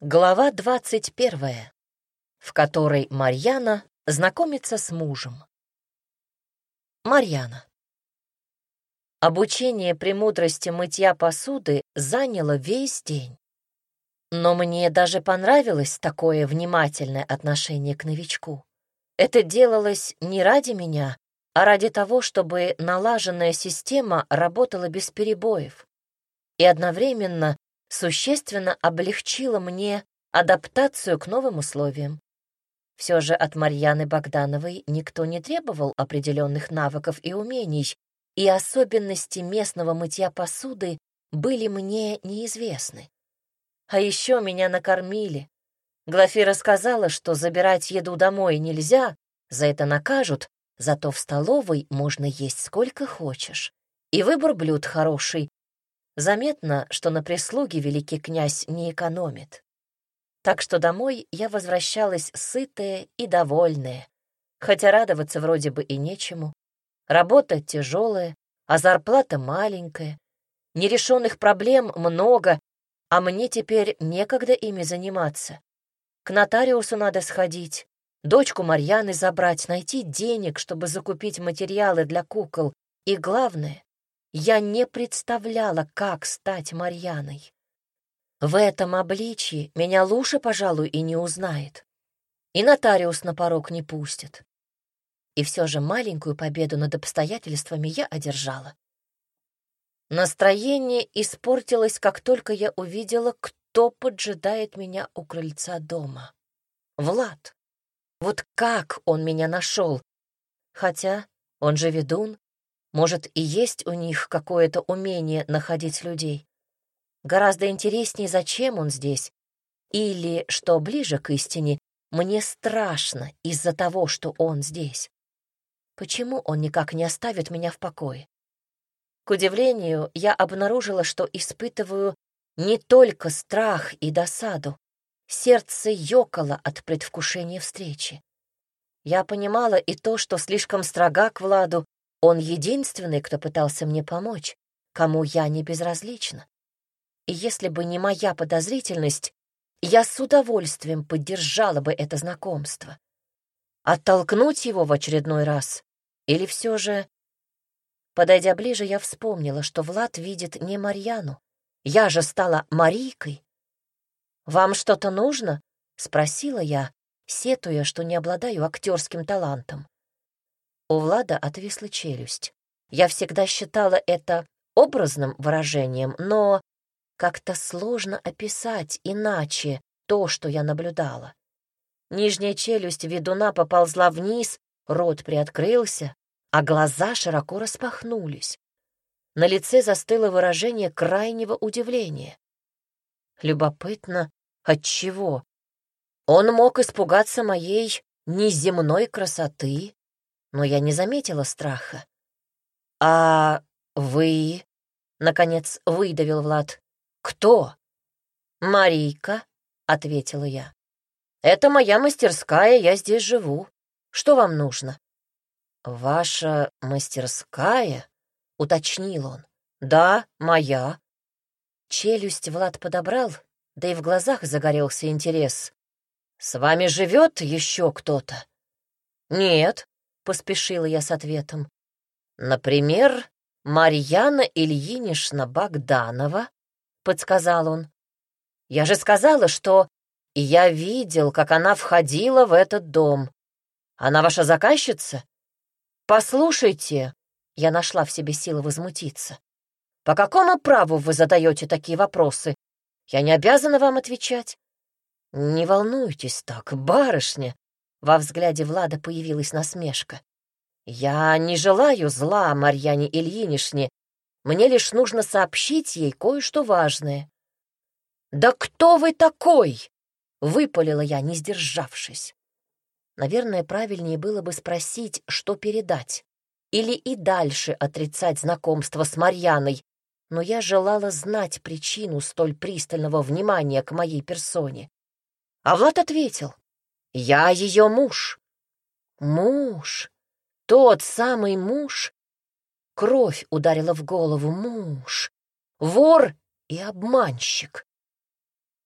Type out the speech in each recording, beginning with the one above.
Глава двадцать первая, в которой Марьяна знакомится с мужем. Марьяна. Обучение премудрости мытья посуды заняло весь день. Но мне даже понравилось такое внимательное отношение к новичку. Это делалось не ради меня, а ради того, чтобы налаженная система работала без перебоев и одновременно существенно облегчило мне адаптацию к новым условиям. Все же от Марьяны Богдановой никто не требовал определенных навыков и умений, и особенности местного мытья посуды были мне неизвестны. А еще меня накормили. Глафира сказала, что забирать еду домой нельзя, за это накажут, зато в столовой можно есть сколько хочешь. И выбор блюд хороший. Заметно, что на прислуге великий князь не экономит. Так что домой я возвращалась сытая и довольная, хотя радоваться вроде бы и нечему. Работа тяжелая, а зарплата маленькая. Нерешенных проблем много, а мне теперь некогда ими заниматься. К нотариусу надо сходить, дочку Марьяны забрать, найти денег, чтобы закупить материалы для кукол. И главное, я не представляла, как стать Марьяной. В этом обличье меня Луша, пожалуй, и не узнает. И нотариус на порог не пустит. И все же маленькую победу над обстоятельствами я одержала. Настроение испортилось, как только я увидела, кто поджидает меня у крыльца дома. Влад. Вот как он меня нашел? Хотя он же ведун. Может, и есть у них какое-то умение находить людей. Гораздо интереснее, зачем он здесь. Или, что ближе к истине, мне страшно из-за того, что он здесь. Почему он никак не оставит меня в покое? К удивлению, я обнаружила, что испытываю не только страх и досаду. Сердце ёкало от предвкушения встречи. Я понимала и то, что слишком строга к Владу, он единственный, кто пытался мне помочь, кому я не безразлична. И если бы не моя подозрительность, я с удовольствием поддержала бы это знакомство. Оттолкнуть его в очередной раз или все же... Подойдя ближе, я вспомнила, что Влад видит не Марьяну. Я же стала Марийкой. «Вам что-то нужно?» — спросила я, сетуя, что не обладаю актерским талантом. У Влада отвисла челюсть. Я всегда считала это образным выражением, но как-то сложно описать иначе то, что я наблюдала. Нижняя челюсть ведуна поползла вниз, рот приоткрылся, а глаза широко распахнулись. На лице застыло выражение крайнего удивления. Любопытно, от чего? Он мог испугаться моей неземной красоты, но я не заметила страха. «А вы?» — наконец выдавил Влад. «Кто?» «Марийка», — ответила я. «Это моя мастерская, я здесь живу. Что вам нужно?» «Ваша мастерская?» — уточнил он. «Да, моя». Челюсть Влад подобрал, да и в глазах загорелся интерес. «С вами живет еще кто-то?» «Нет», — поспешила я с ответом. «Например, Марьяна Ильинична Богданова», — подсказал он. «Я же сказала, что я видел, как она входила в этот дом. Она ваша заказчица?» «Послушайте», — я нашла в себе силы возмутиться, «по какому праву вы задаете такие вопросы? Я не обязана вам отвечать». «Не волнуйтесь так, барышня», — во взгляде Влада появилась насмешка. «Я не желаю зла Марьяне Ильинишне, мне лишь нужно сообщить ей кое-что важное». «Да кто вы такой?» — выпалила я, не сдержавшись. Наверное, правильнее было бы спросить, что передать. Или и дальше отрицать знакомство с Марьяной, но я желала знать причину столь пристального внимания к моей персоне. А Влад ответил, «Я ее муж». «Муж? Тот самый муж?» Кровь ударила в голову. «Муж! Вор и обманщик!»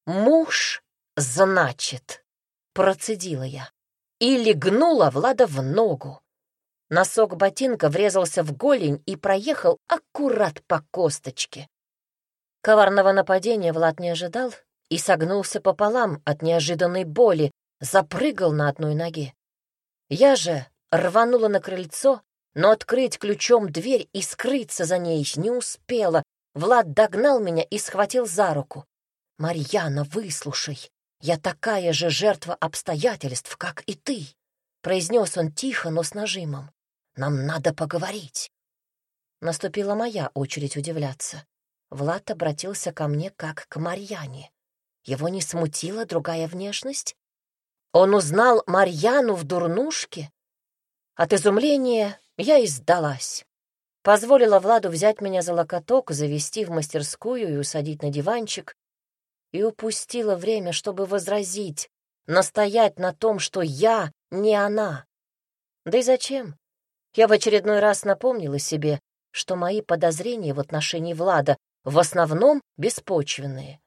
«Муж значит», — процедила я. И легнула Влада в ногу. Носок ботинка врезался в голень и проехал аккурат по косточке. Коварного нападения Влад не ожидал и согнулся пополам от неожиданной боли, запрыгал на одной ноге. Я же рванула на крыльцо, но открыть ключом дверь и скрыться за ней не успела. Влад догнал меня и схватил за руку. «Марьяна, выслушай, я такая же жертва обстоятельств, как и ты», — произнес он тихо, но с нажимом. «Нам надо поговорить». Наступила моя очередь удивляться. Влад обратился ко мне как к Марьяне. Его не смутила другая внешность? Он узнал Марьяну в дурнушке? От изумления я и сдалась. Позволила Владу взять меня за локоток, завести в мастерскую и усадить на диванчик, и упустила время, чтобы возразить, настоять на том, что я не она. Да и зачем? Я в очередной раз напомнила себе, что мои подозрения в отношении Влада в основном беспочвенные.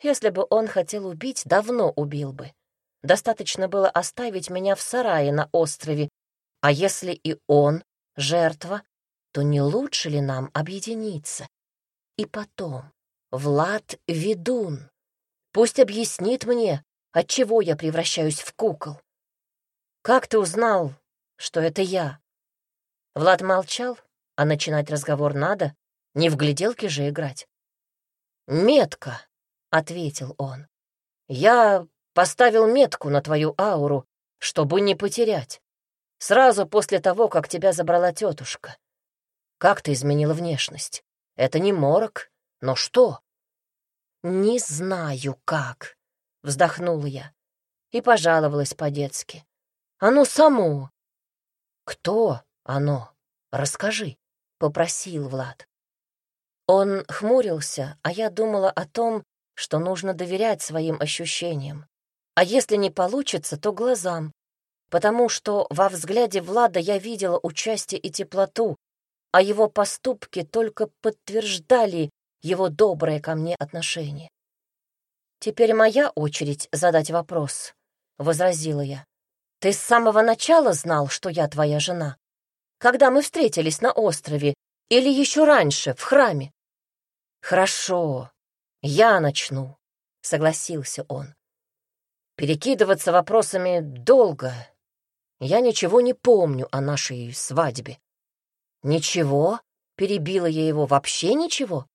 Если бы он хотел убить, давно убил бы. Достаточно было оставить меня в сарае на острове, а если и он жертва, то не лучше ли нам объединиться? И потом, Влад — ведун. Пусть объяснит мне, от чего я превращаюсь в кукол. Как ты узнал, что это я? Влад молчал, а начинать разговор надо, не в гляделке же играть. «Метка», — ответил он. «Я поставил метку на твою ауру, чтобы не потерять. Сразу после того, как тебя забрала тетушка. Как ты изменила внешность? Это не морок, но что? «Не знаю, как», — вздохнула я и пожаловалась по-детски. «Оно само». «Кто оно? Расскажи», — попросил Влад. Он хмурился, а я думала о том, что нужно доверять своим ощущениям. А если не получится, то глазам, потому что во взгляде Влада я видела участие и теплоту, а его поступки только подтверждали его доброе ко мне отношение. «Теперь моя очередь задать вопрос», — возразила я. «Ты с самого начала знал, что я твоя жена? Когда мы встретились на острове или еще раньше, в храме?» «Хорошо, я начну», — согласился он. «Перекидываться вопросами долго. Я ничего не помню о нашей свадьбе». «Ничего?» — перебила я его. «Вообще ничего?»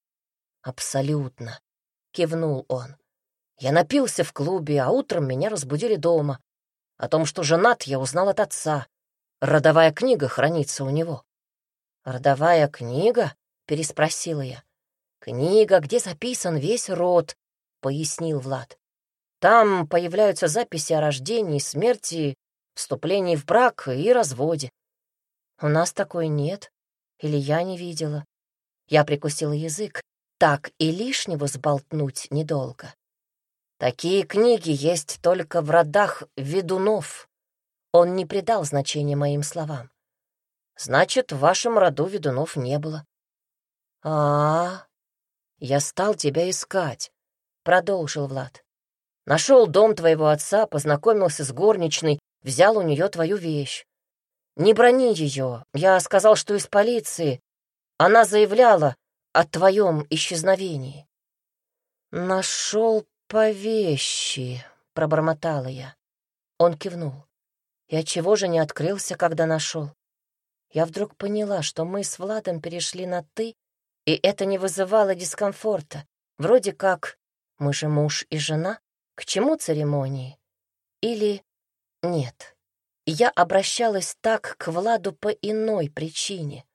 «Абсолютно», — кивнул он. «Я напился в клубе, а утром меня разбудили дома. О том, что женат, я узнал от отца. Родовая книга хранится у него». «Родовая книга?» — переспросила я. «Книга, где записан весь род», — пояснил Влад. «Там появляются записи о рождении, смерти, вступлении в брак и разводе. У нас такой нет, или я не видела». Я прикусила язык, так и лишнего сболтнуть недолго. Такие книги есть только в родах ведунов. Он не придал значения моим словам. Значит, в вашем роду ведунов не было. А, -а, -а я стал тебя искать, продолжил Влад. Нашел дом твоего отца, познакомился с горничной, взял у нее твою вещь. Не брони ее, я сказал, что из полиции. Она заявляла, о твоем исчезновении». «Нашел по вещи», — пробормотала я. Он кивнул. И отчего же не открылся, когда нашел? Я вдруг поняла, что мы с Владом перешли на «ты», и это не вызывало дискомфорта. Вроде как мы же муж и жена, к чему церемонии? Или нет? Я обращалась так к Владу по иной причине.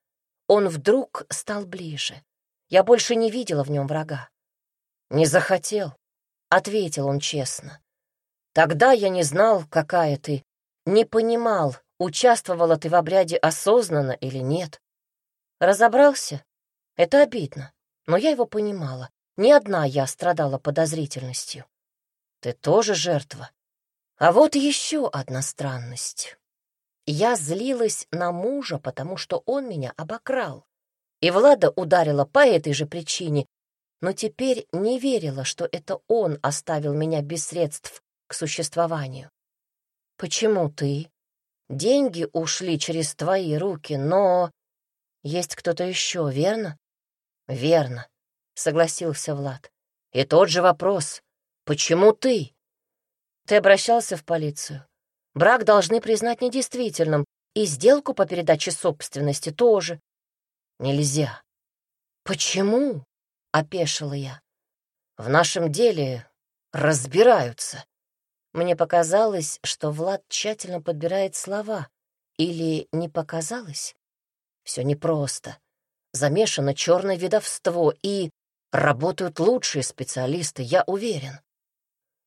Он вдруг стал ближе. Я больше не видела в нем врага. «Не захотел», — ответил он честно. «Тогда я не знал, какая ты, не понимал, участвовала ты в обряде осознанно или нет. Разобрался? Это обидно, но я его понимала. Не одна я страдала подозрительностью. Ты тоже жертва. А вот еще одна странность. Я злилась на мужа, потому что он меня обокрал и Влада ударила по этой же причине, но теперь не верила, что это он оставил меня без средств к существованию. «Почему ты? Деньги ушли через твои руки, но есть кто-то еще, верно?» «Верно», — согласился Влад. «И тот же вопрос. Почему ты?» «Ты обращался в полицию. Брак должны признать недействительным, и сделку по передаче собственности тоже. Нельзя. Почему? — опешила я. В нашем деле разбираются. Мне показалось, что Влад тщательно подбирает слова. Или не показалось? Все непросто. Замешано черное ведовство, и работают лучшие специалисты, я уверен.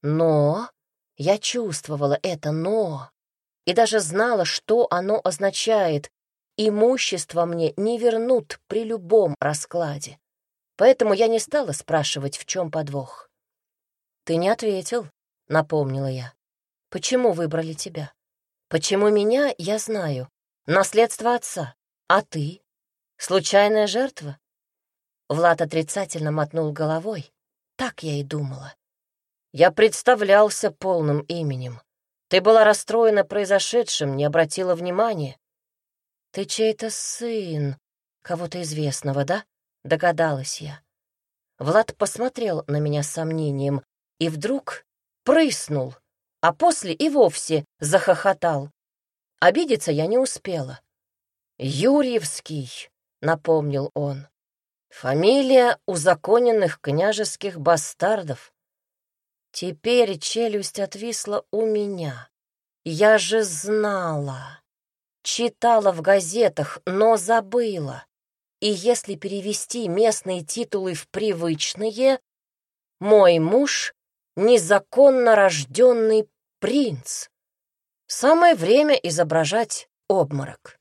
Но я чувствовала это «но» и даже знала, что оно означает. Имущество мне не вернут при любом раскладе. Поэтому я не стала спрашивать, в чем подвох. «Ты не ответил», — напомнила я. «Почему выбрали тебя? Почему меня, я знаю. Наследство отца. А ты? Случайная жертва?» Влад отрицательно мотнул головой. Так я и думала. Я представлялся полным именем. Ты была расстроена произошедшим, не обратила внимания. Ты чей-то сын, кого-то известного, да? Догадалась я. Влад посмотрел на меня с сомнением и вдруг прыснул, а после и вовсе захохотал. Обидеться я не успела. «Юрьевский», — напомнил он, — «фамилия узаконенных княжеских бастардов. Теперь челюсть отвисла у меня. Я же знала. Читала в газетах, но забыла. И если перевести местные титулы в привычные, мой муж — незаконно рожденный принц. Самое время изображать обморок.